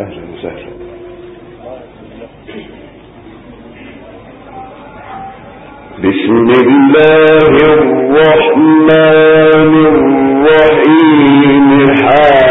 أهلا وسهلا. بسم الله الرحمن الرحيم. حال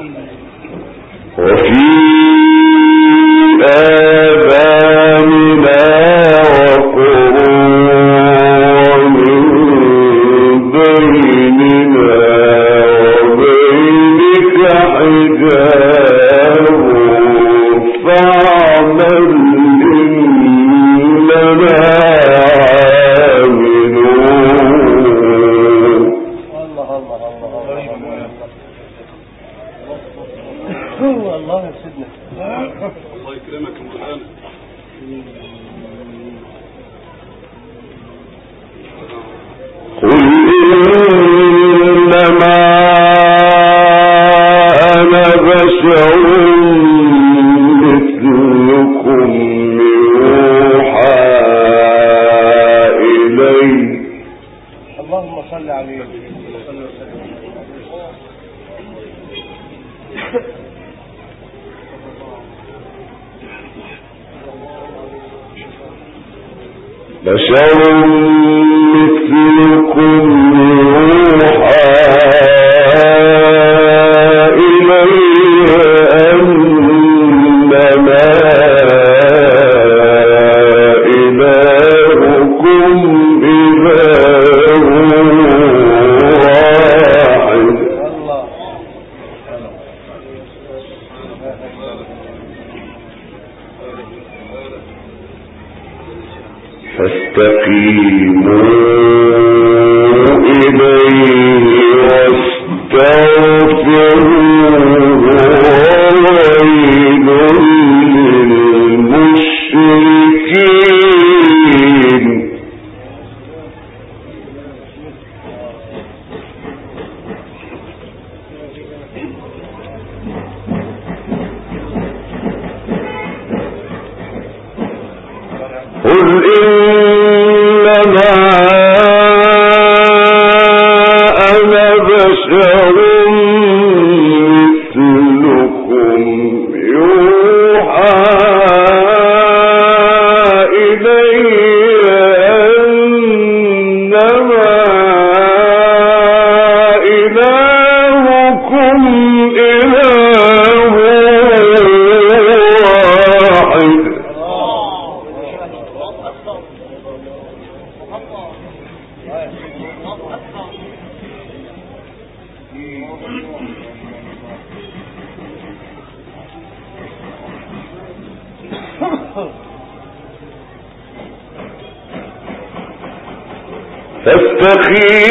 وفي فاستقيموا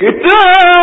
کتنا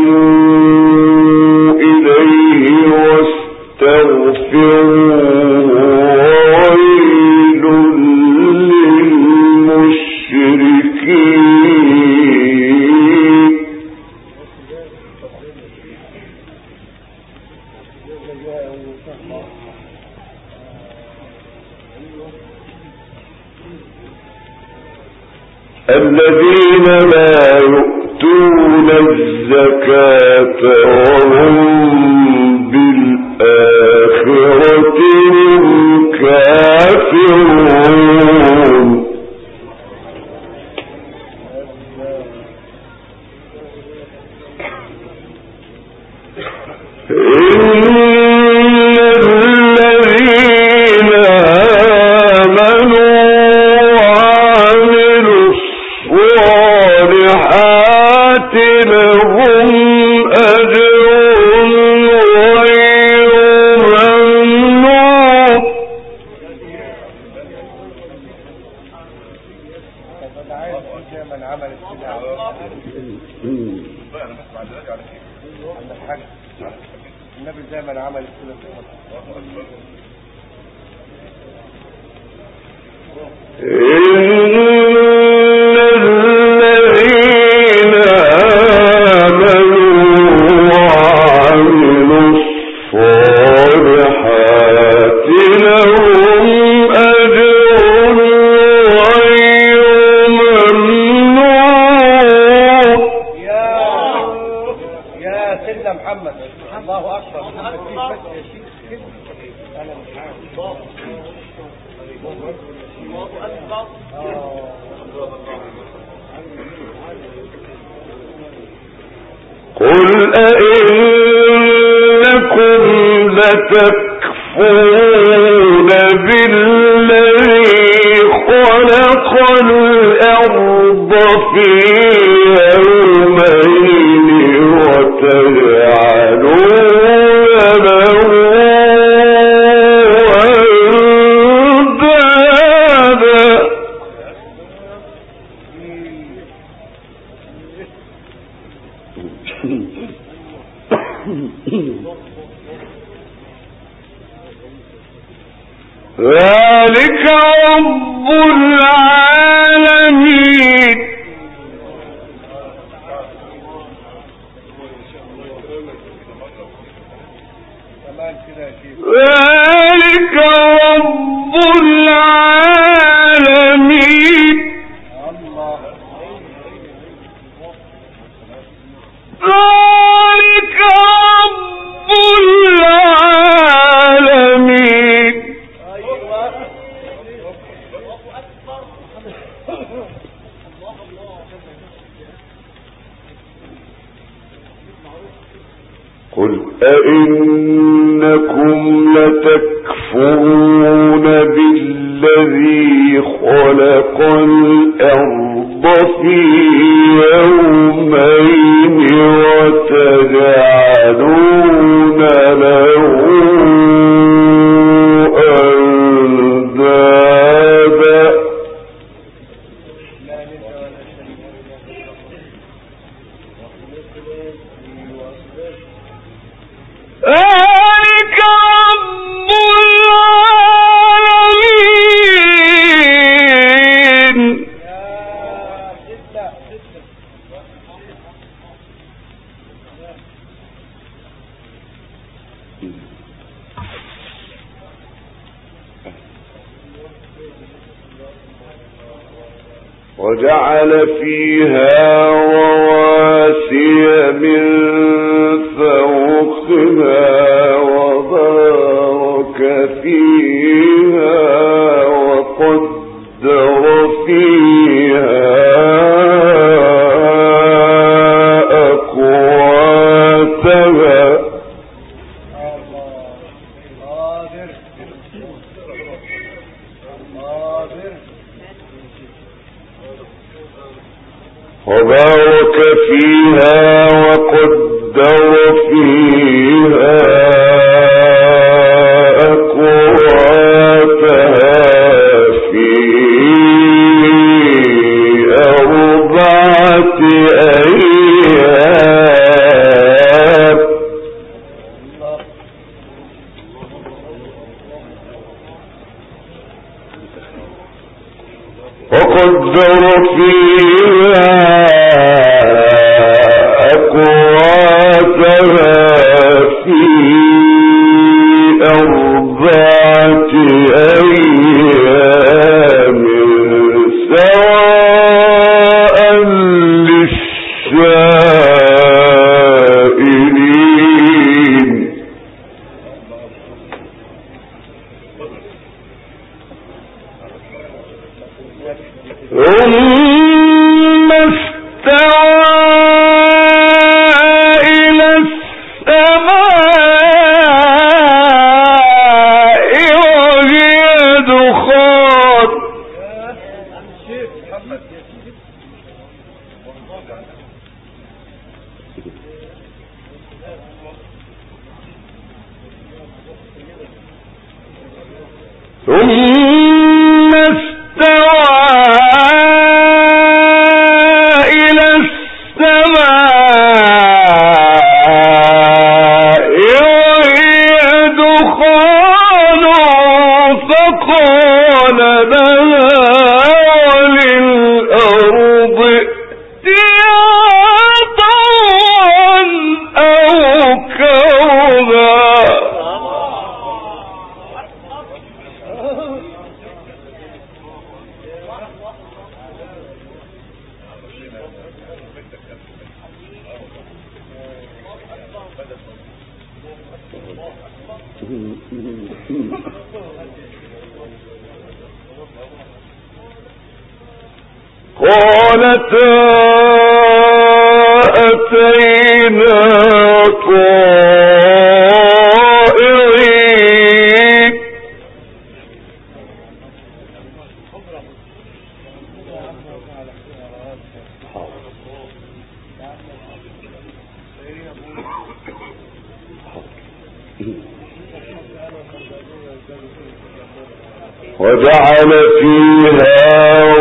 فاستقيموا إليه واستغفروا ذلك رب العالمين. ذلك رب العالمين. ذلك رب العالمين أئنكم لتكفرون بالذي خلق الأرض في يومين وتجعلون له وجعل فيها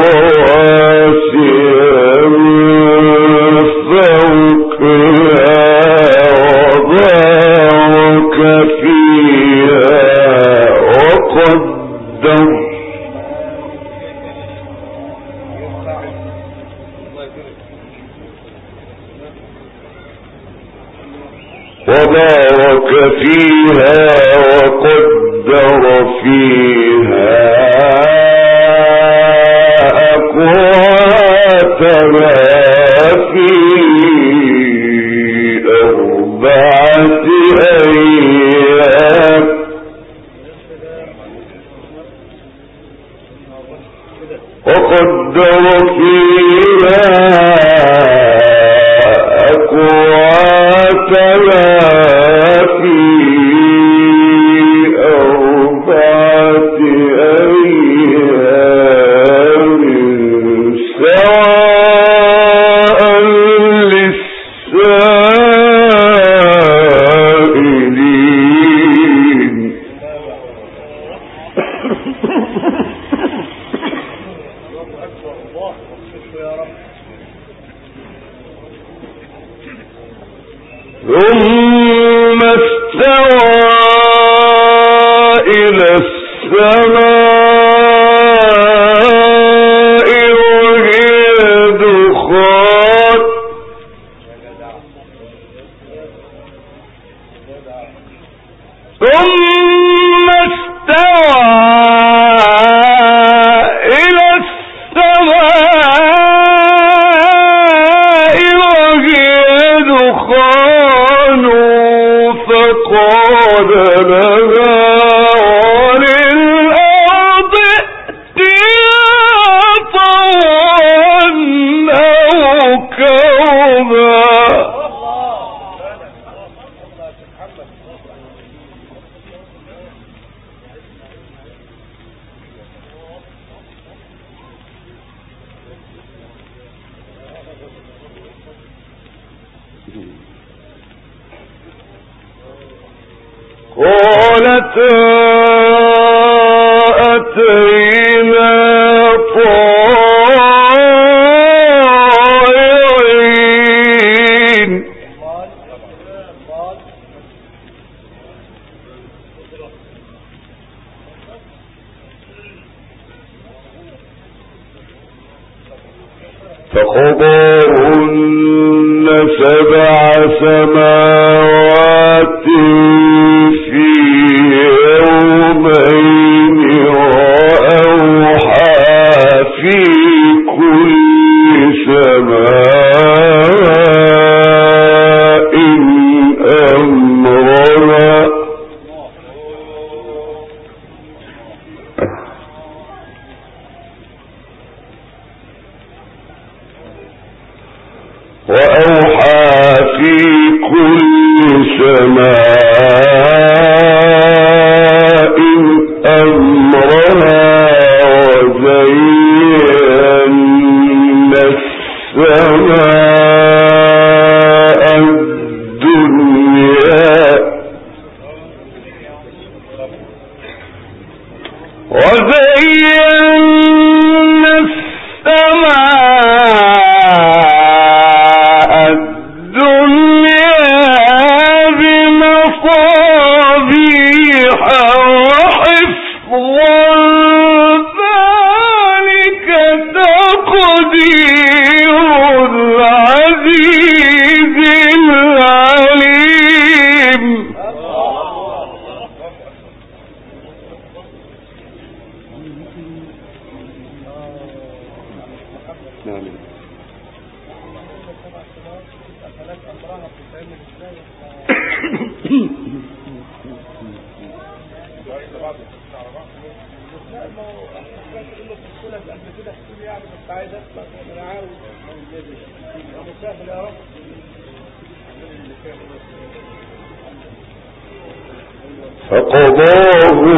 قالتا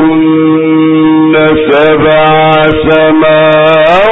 فقضاهن سبع سماوات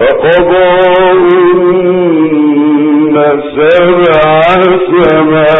فقضوا إن سبع سماوات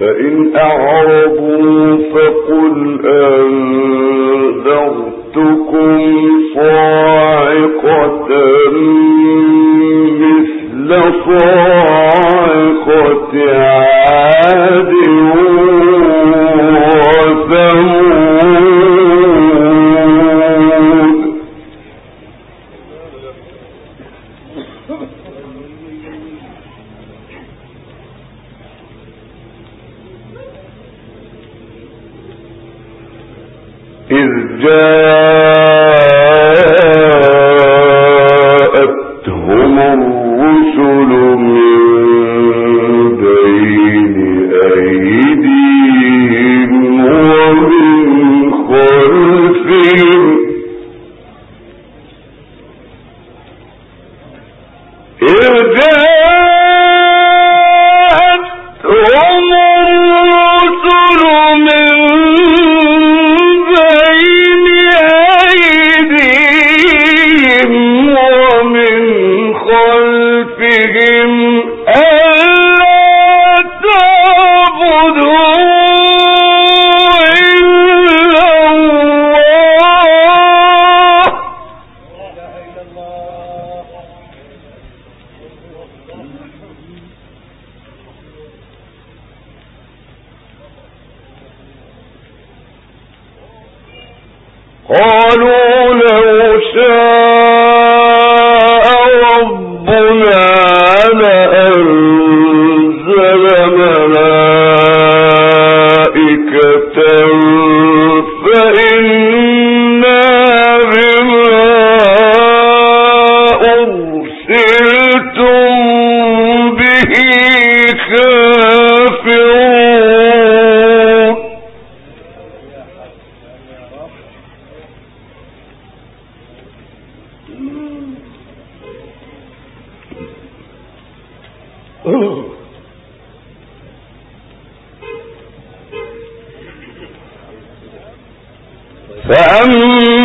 فإن أعرضوا فقل أنذرتكم صاعقة مثل صاعقة عام فأما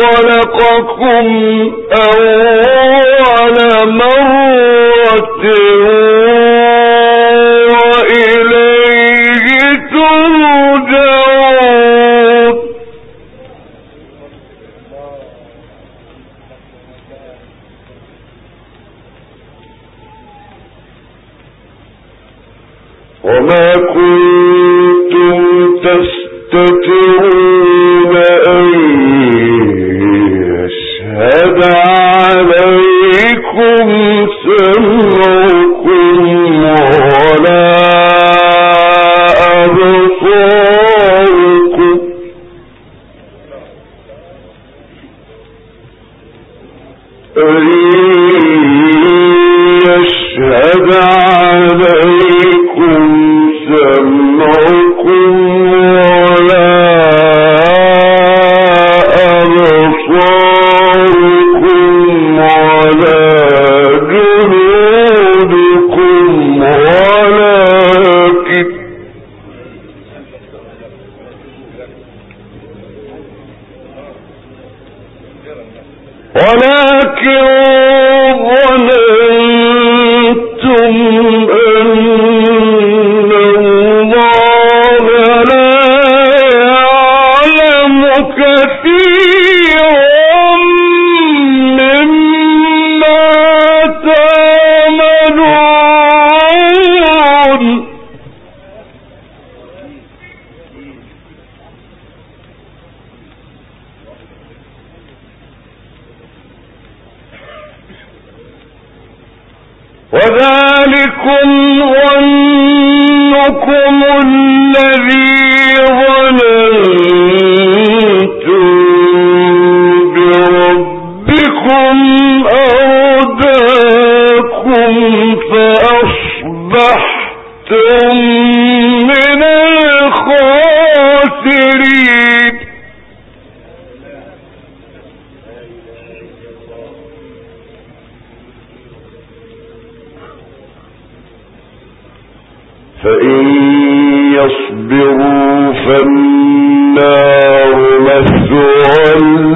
خلقكم أول مرة فإن يصبروا فالنار مثوى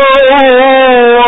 كفروا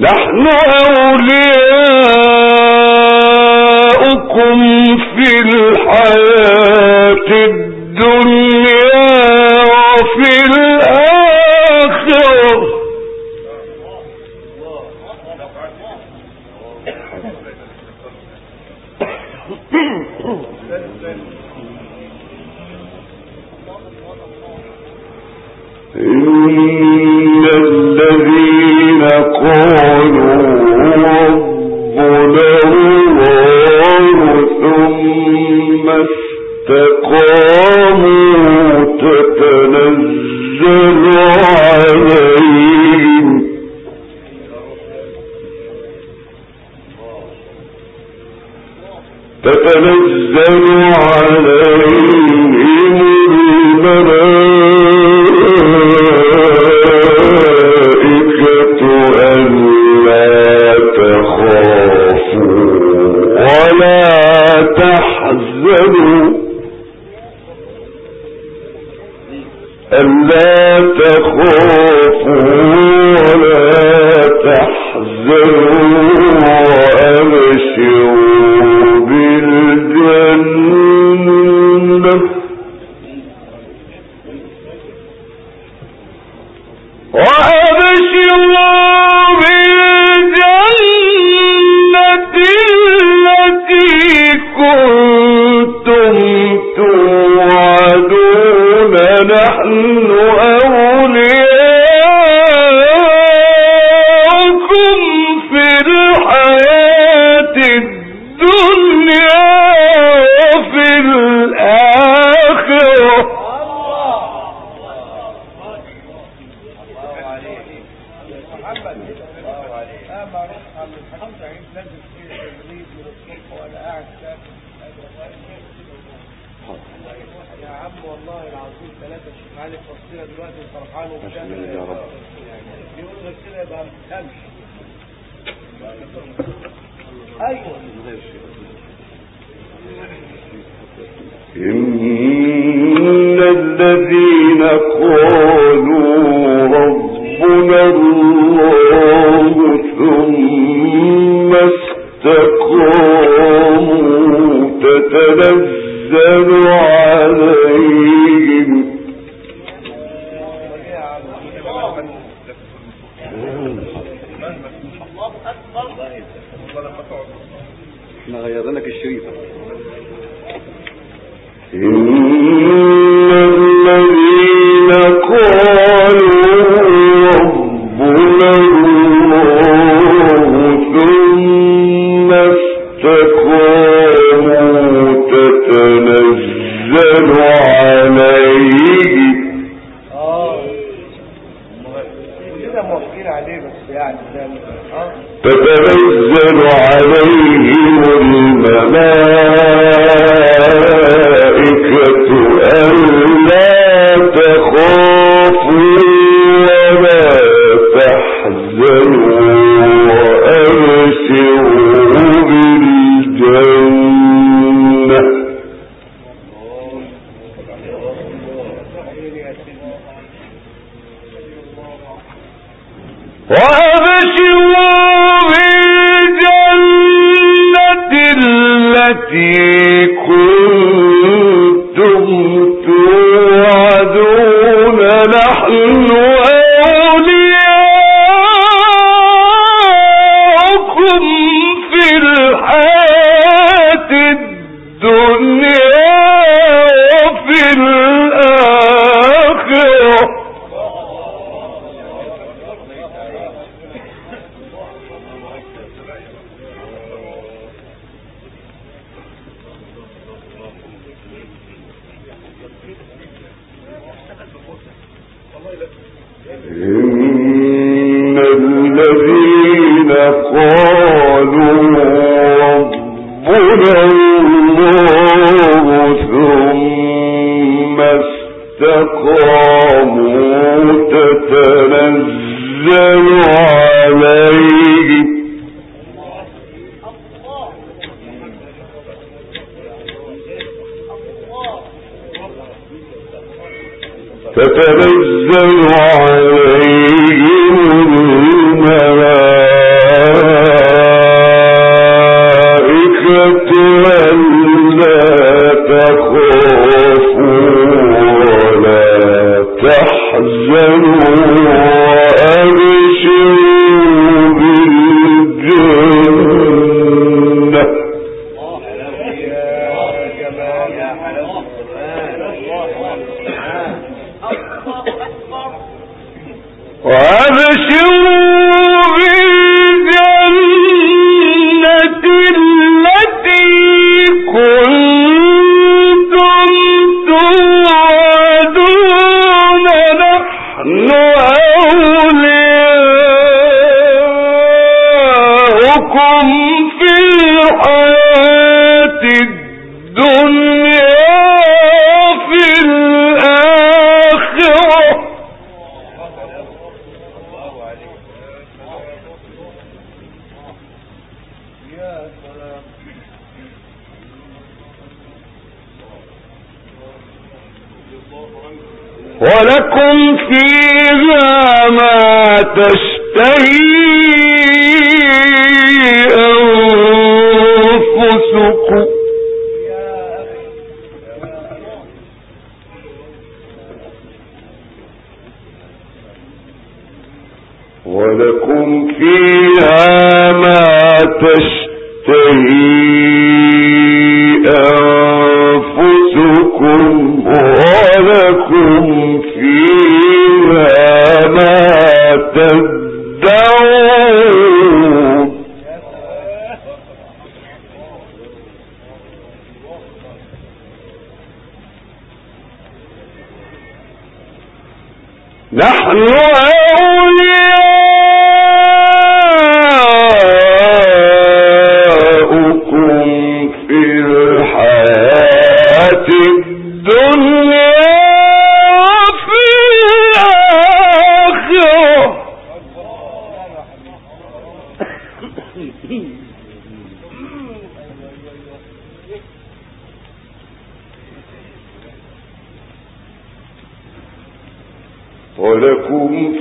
نحن أولياء إن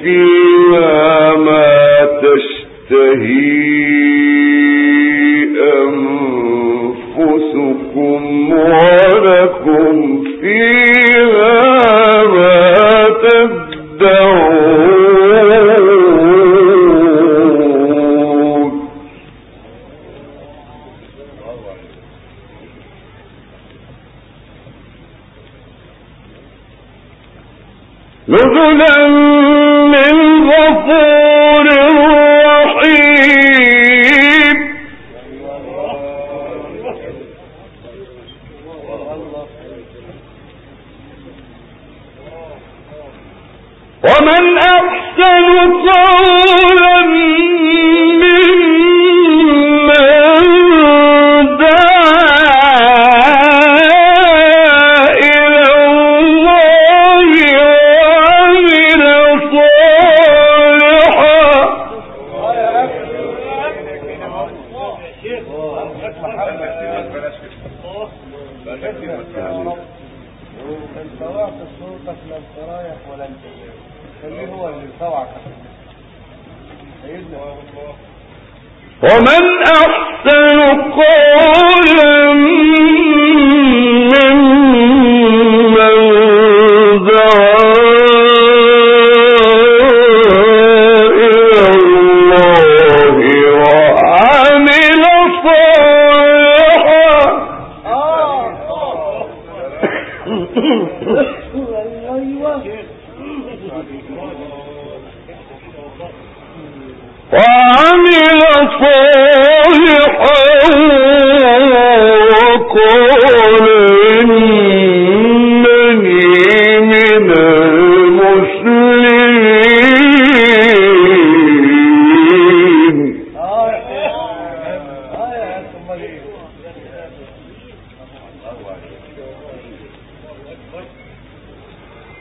فيها ما تشتهي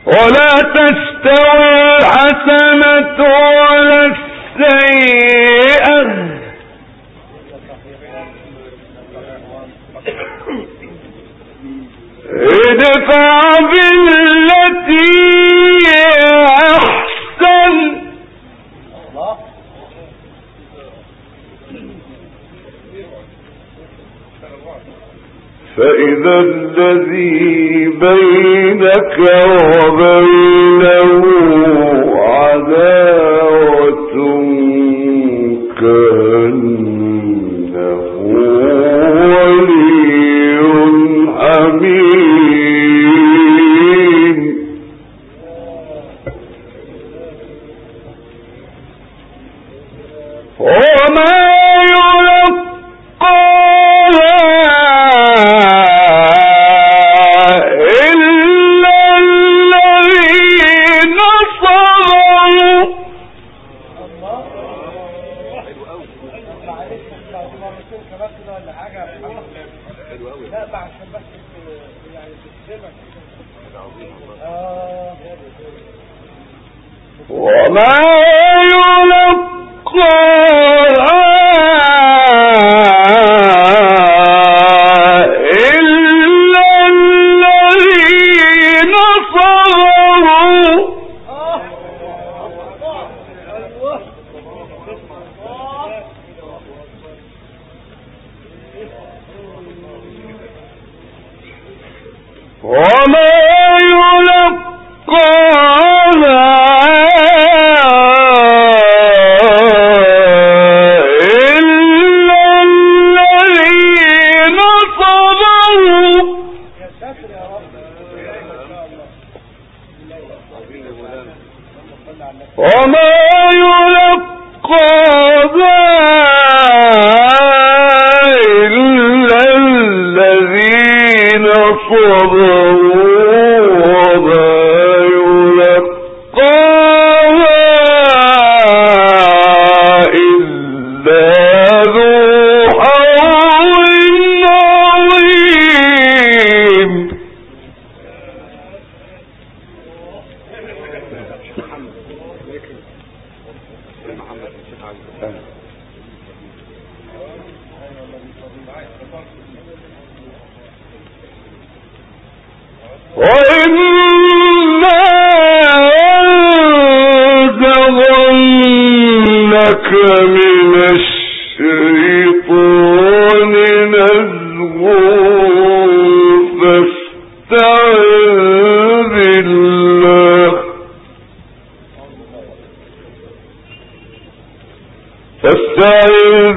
ولا تستوي الحسنة ولا السيئة. ادفع بالتي فإذا الذي بينك وبينه عذاب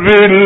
الْأَرْضِ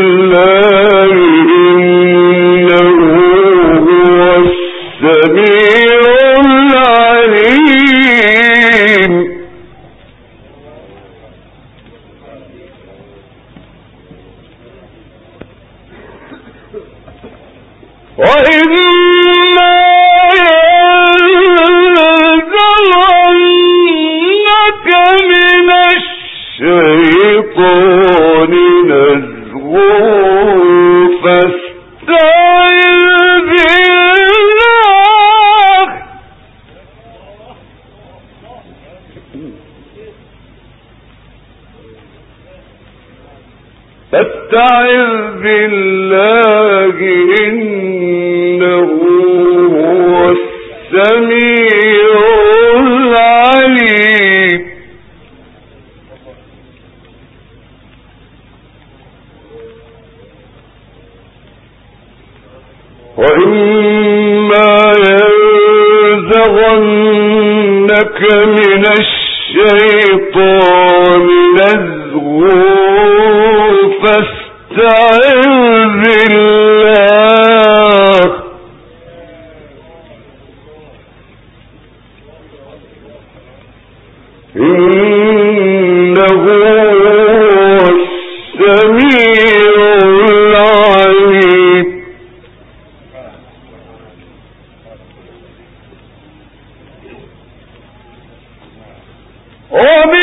او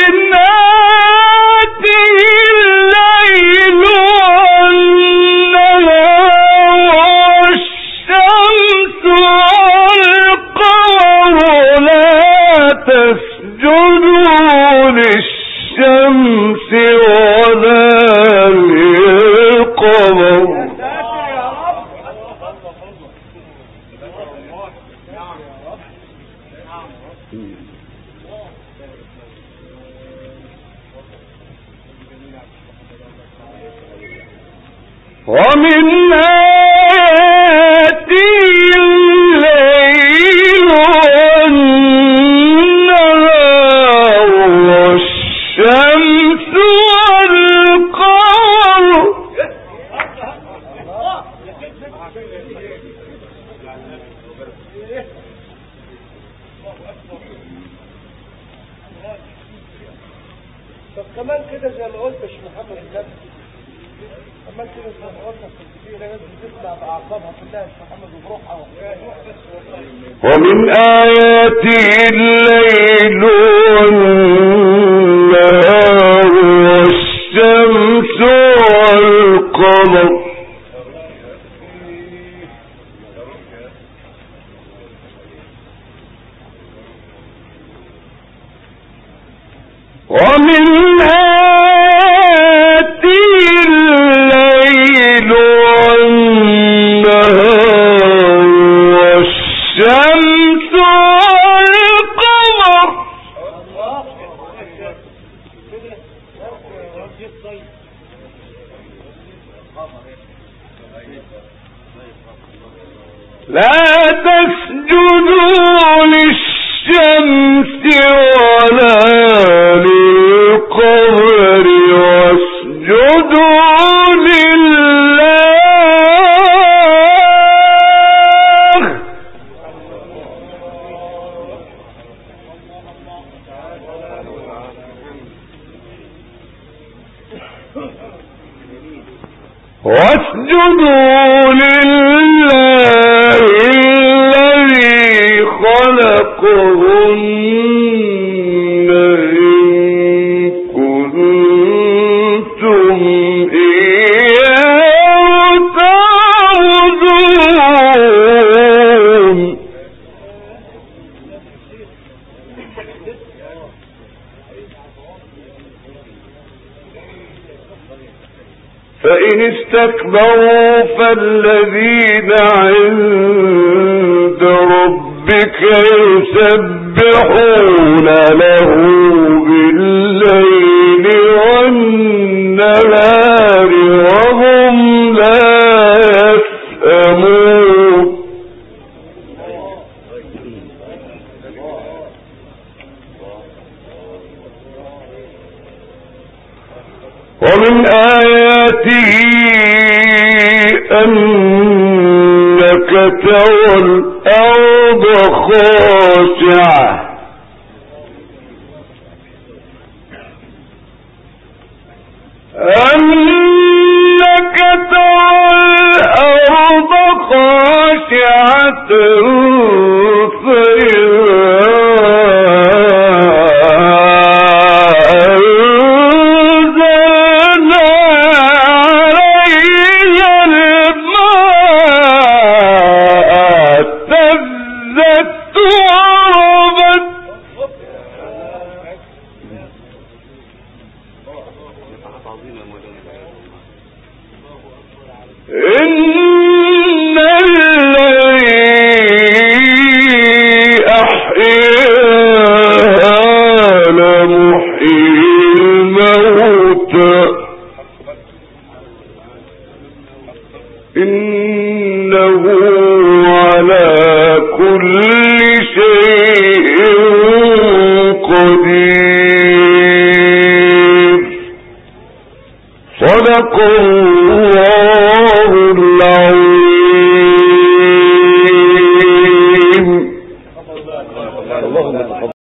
واسجدوا لله الذي خلقهن ضعف الذين عند ربك يُسَبِّحُونَ وہ